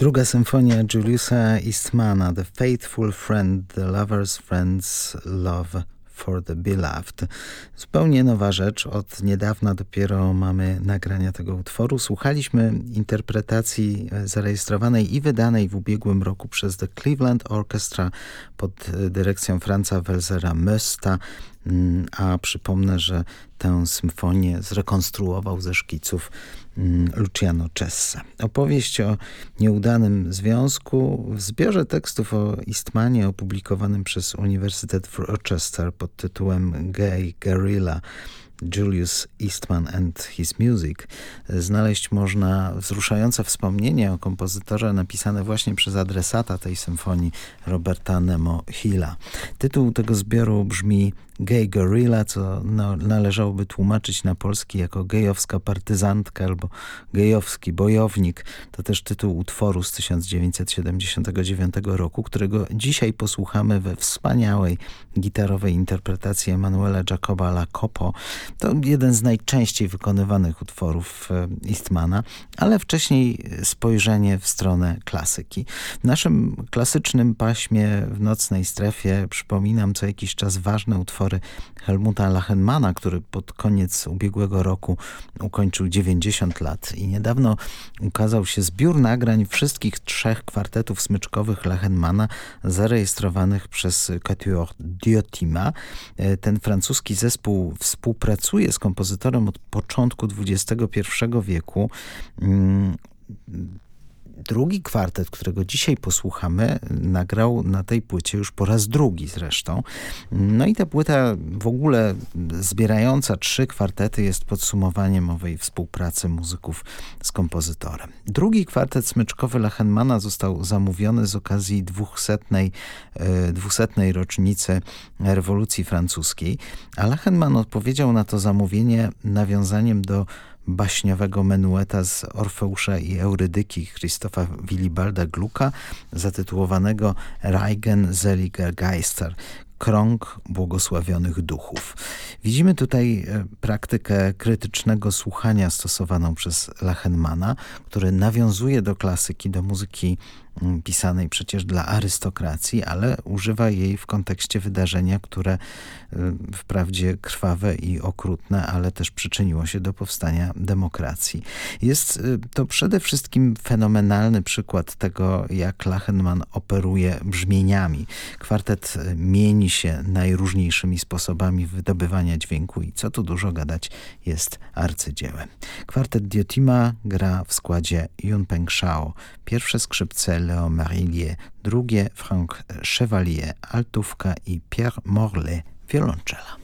Druga symfonia Juliusa Eastmana, The Faithful Friend, The Lover's Friend's Love for the Beloved. Zupełnie nowa rzecz. Od niedawna dopiero mamy nagrania tego utworu. Słuchaliśmy interpretacji e, zarejestrowanej i wydanej w ubiegłym roku przez The Cleveland Orchestra pod e, dyrekcją Franza Welzera Mösta. Mm, a przypomnę, że tę symfonię zrekonstruował ze szkiców mm, Luciano Cessa. Opowieść o nieudanym związku w zbiorze tekstów o Eastmanie opublikowanym przez Uniwersytet w Rochester pod tytułem Gay Guerrilla Julius Eastman and His Music znaleźć można wzruszające wspomnienie o kompozytorze napisane właśnie przez adresata tej symfonii Roberta Nemo Hilla. Tytuł tego zbioru brzmi Gay Gorilla, co no, należałoby tłumaczyć na polski jako gejowska partyzantka albo gejowski bojownik. To też tytuł utworu z 1979 roku, którego dzisiaj posłuchamy we wspaniałej gitarowej interpretacji Emanuela Jacoba Lacopo. To jeden z najczęściej wykonywanych utworów e, Eastmana, ale wcześniej spojrzenie w stronę klasyki. W naszym klasycznym paśmie w nocnej strefie przypominam co jakiś czas ważne utwory Helmuta Lachenmana, który pod koniec ubiegłego roku ukończył 90 lat i niedawno ukazał się zbiór nagrań wszystkich trzech kwartetów smyczkowych Lachenmana zarejestrowanych przez Quatuor Diotima. E, ten francuski zespół współpracuje z kompozytorem od początku XXI wieku mm, drugi kwartet, którego dzisiaj posłuchamy, nagrał na tej płycie już po raz drugi zresztą. No i ta płyta w ogóle zbierająca trzy kwartety jest podsumowaniem owej współpracy muzyków z kompozytorem. Drugi kwartet smyczkowy Lachenmana został zamówiony z okazji dwusetnej, e, dwusetnej rocznicy rewolucji francuskiej, a Lachenman odpowiedział na to zamówienie nawiązaniem do baśniowego menueta z Orfeusza i Eurydyki Christofa Willibalda Glucka zatytułowanego Reigen Seliger Geister, krąg błogosławionych duchów. Widzimy tutaj e, praktykę krytycznego słuchania stosowaną przez Lachenmana, który nawiązuje do klasyki, do muzyki pisanej przecież dla arystokracji, ale używa jej w kontekście wydarzenia, które y, wprawdzie krwawe i okrutne, ale też przyczyniło się do powstania demokracji. Jest y, to przede wszystkim fenomenalny przykład tego, jak Lachenmann operuje brzmieniami. Kwartet y, mieni się najróżniejszymi sposobami wydobywania dźwięku i co tu dużo gadać, jest arcydziełem. Kwartet Diotima gra w składzie Yun Peng Shao, pierwsze skrzypce Leo Marillier, drugie Frank Chevalier, altówka i Pierre Morlet, wiolonczela.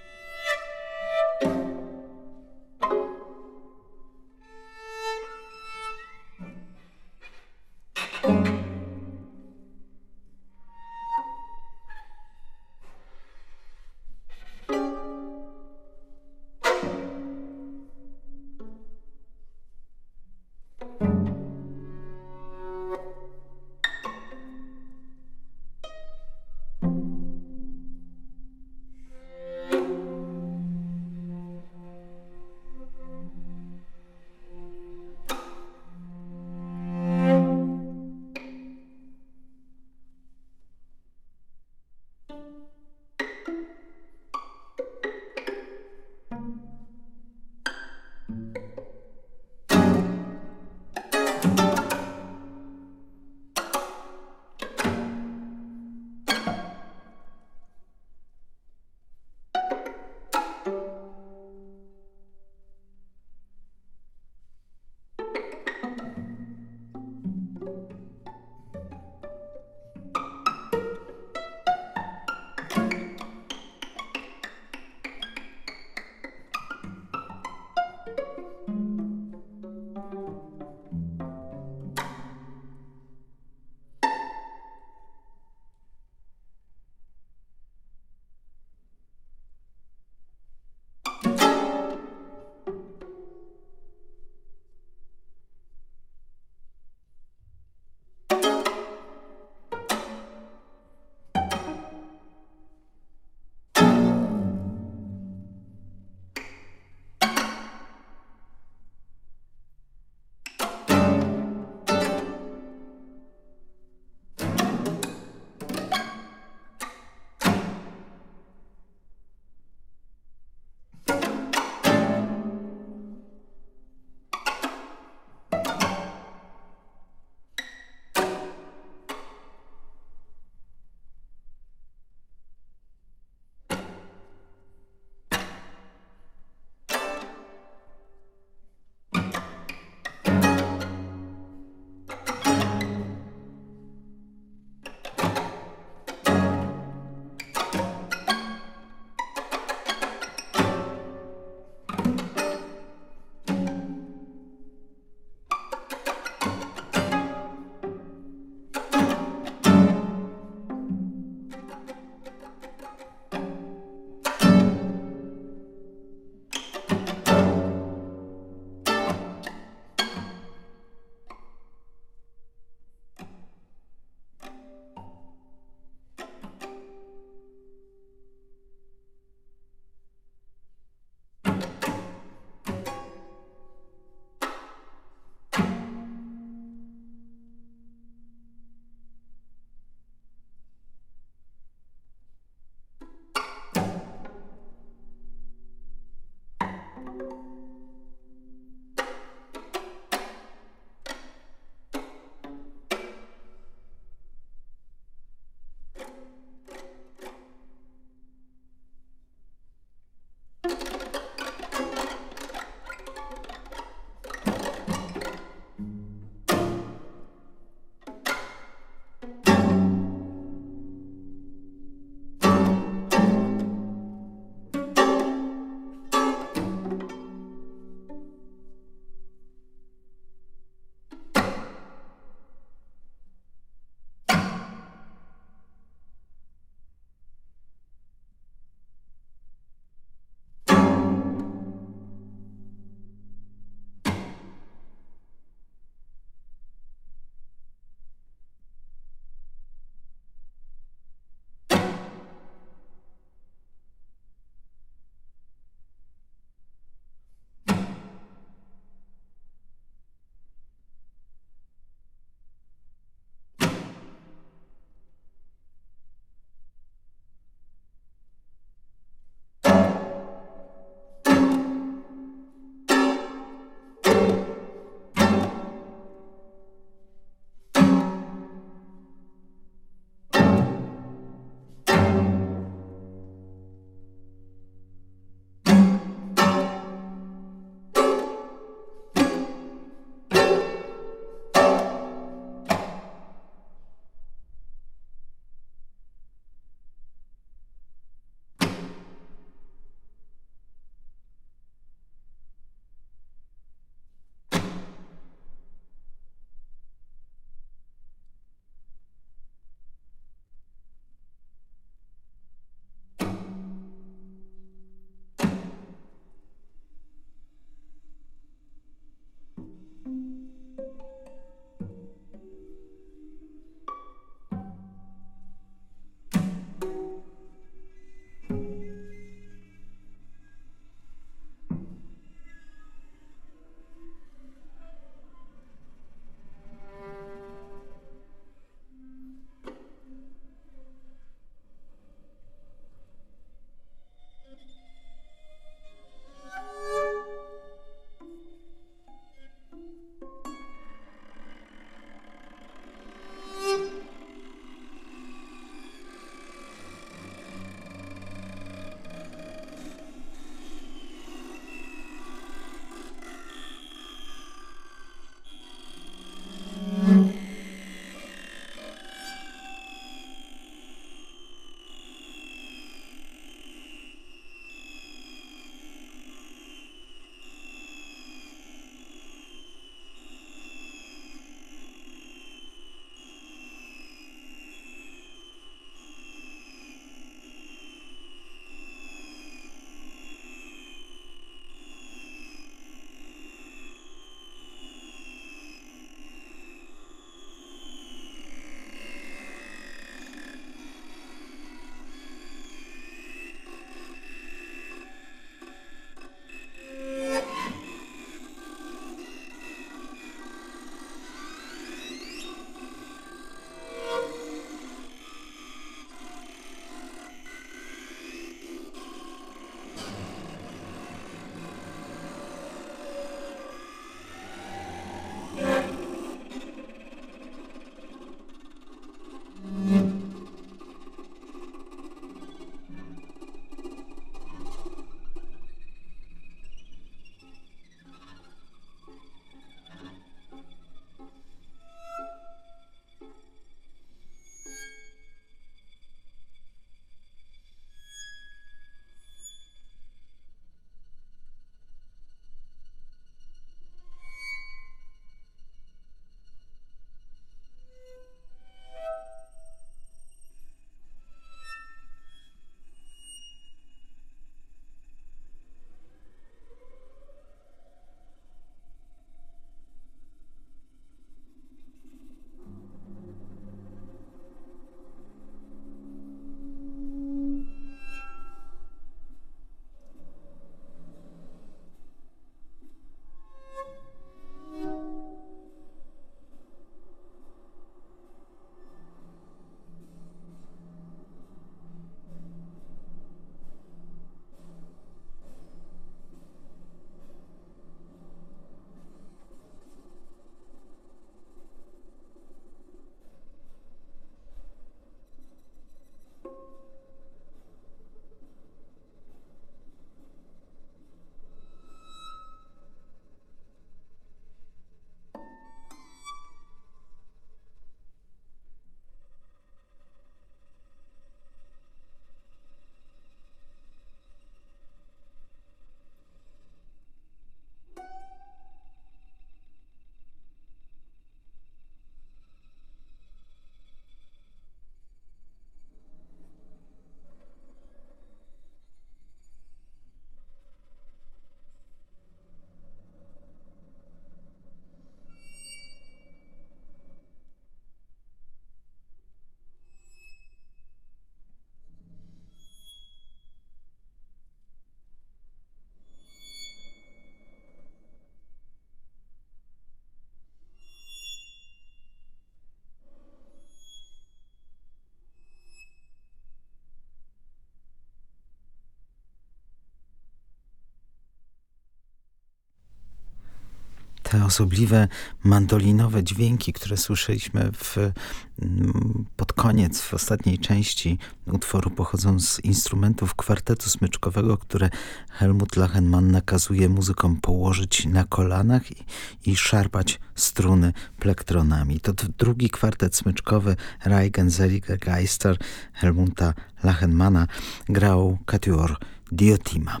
Te osobliwe mandolinowe dźwięki, które słyszeliśmy w, mm, pod koniec, w ostatniej części utworu, pochodzą z instrumentów kwartetu smyczkowego, które Helmut Lachenmann nakazuje muzykom położyć na kolanach i, i szarpać struny plektronami. To drugi kwartet smyczkowy Reigen Seliger Geister Helmuta Lachenmana grał Katior Diotima.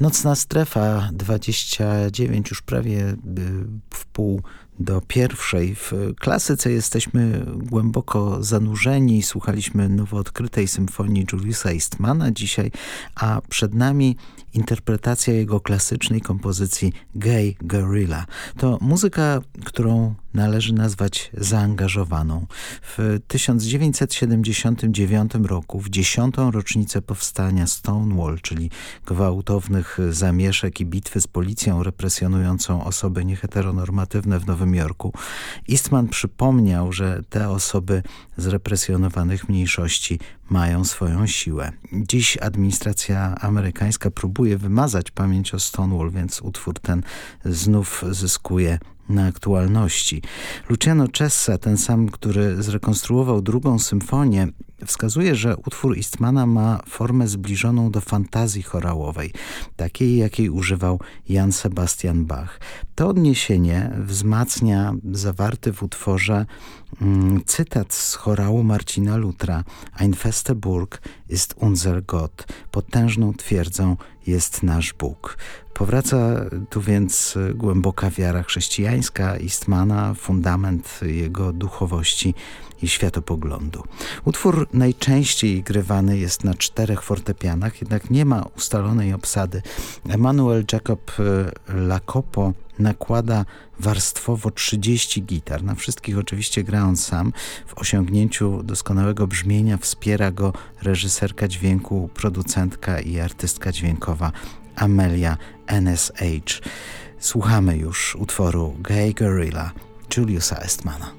Nocna strefa 29, już prawie y, w pół do pierwszej. W klasyce jesteśmy głęboko zanurzeni. Słuchaliśmy nowo odkrytej symfonii Juliusa Eastmana dzisiaj, a przed nami interpretacja jego klasycznej kompozycji Gay Gorilla. To muzyka, którą należy nazwać zaangażowaną. W 1979 roku, w dziesiątą rocznicę powstania Stonewall, czyli gwałtownych zamieszek i bitwy z policją represjonującą osoby nieheteronormatywne w Nowym Jorku, Eastman przypomniał, że te osoby z represjonowanych mniejszości mają swoją siłę. Dziś administracja amerykańska próbuje wymazać pamięć o Stonewall, więc utwór ten znów zyskuje na aktualności. Luciano Cessa, ten sam, który zrekonstruował drugą symfonię, wskazuje, że utwór Istmana ma formę zbliżoną do fantazji chorałowej, takiej jakiej używał Jan Sebastian Bach. To odniesienie wzmacnia zawarty w utworze mm, cytat z chorału Marcina Lutra Ein feste Burg ist unser Gott. Potężną twierdzą jest nasz Bóg. Powraca tu więc głęboka wiara chrześcijańska Istmana, fundament jego duchowości i światopoglądu. Utwór najczęściej grywany jest na czterech fortepianach, jednak nie ma ustalonej obsady. Emanuel Jacob e, Lacopo nakłada warstwowo 30 gitar. Na wszystkich oczywiście gra on sam. W osiągnięciu doskonałego brzmienia wspiera go reżyserka dźwięku, producentka i artystka dźwiękowa Amelia NSH. Słuchamy już utworu Gay Gorilla Juliusa Estmana.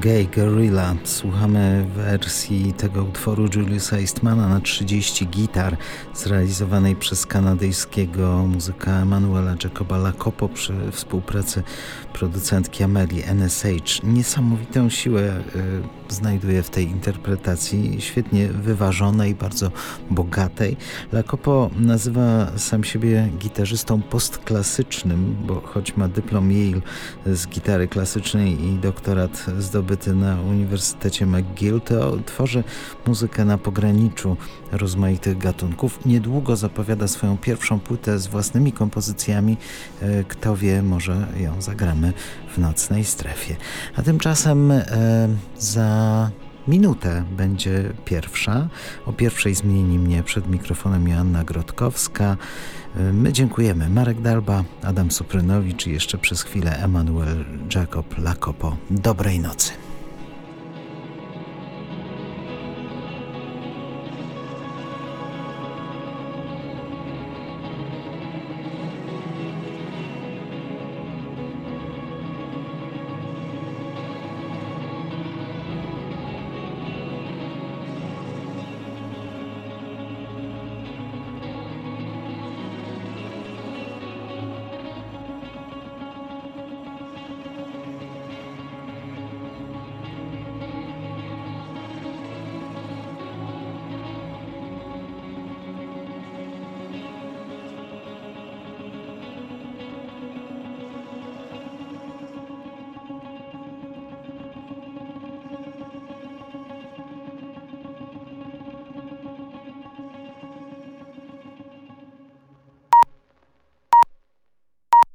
Gay Gorilla. Słuchamy wersji tego utworu Juliusa Eastmana na 30 gitar, zrealizowanej przez kanadyjskiego muzyka Emanuela Jacoba Lacopo przy współpracy producentki Amelie NSH. Niesamowitą siłę y, znajduje w tej interpretacji, świetnie wyważonej, bardzo bogatej. Lacopo nazywa sam siebie gitarzystą postklasycznym, bo choć ma dyplom Yale z gitary klasycznej i doktorat zdobyty na Uniwersytecie McGill, to tworzy muzykę na pograniczu rozmaitych gatunków. Niedługo zapowiada swoją pierwszą płytę z własnymi kompozycjami. Y, kto wie, może ją zagramy w nocnej strefie. A tymczasem e, za minutę będzie pierwsza. O pierwszej zmieni mnie przed mikrofonem Joanna Grotkowska. My dziękujemy. Marek Dalba, Adam Suprynowicz i jeszcze przez chwilę Emanuel Jacob Lakopo. Dobrej nocy.